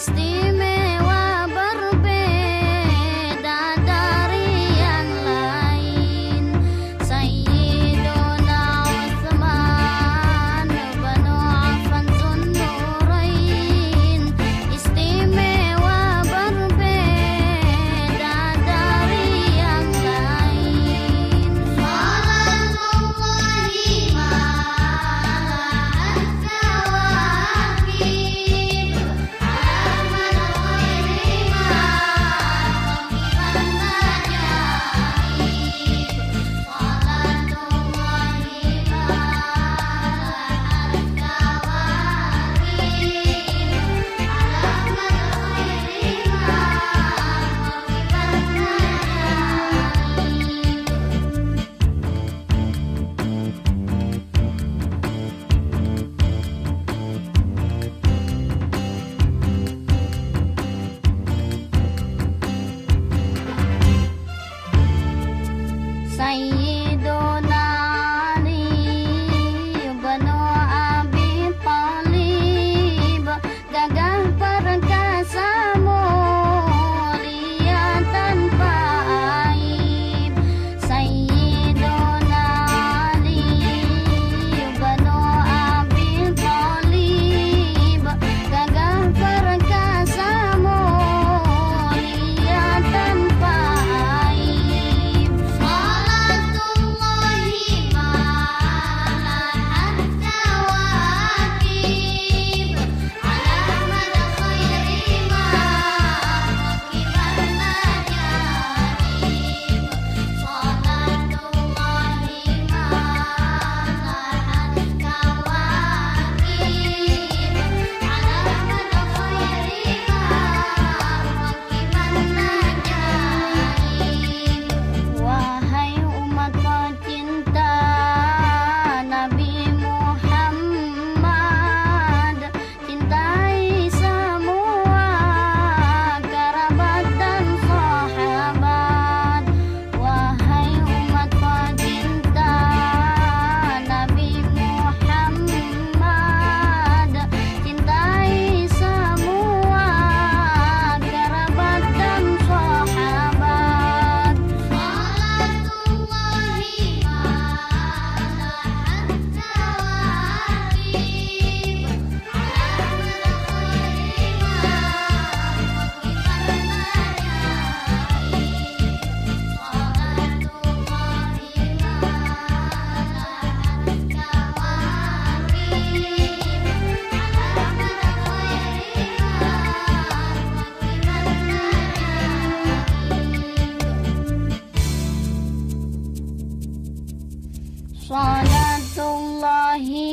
Steve. ما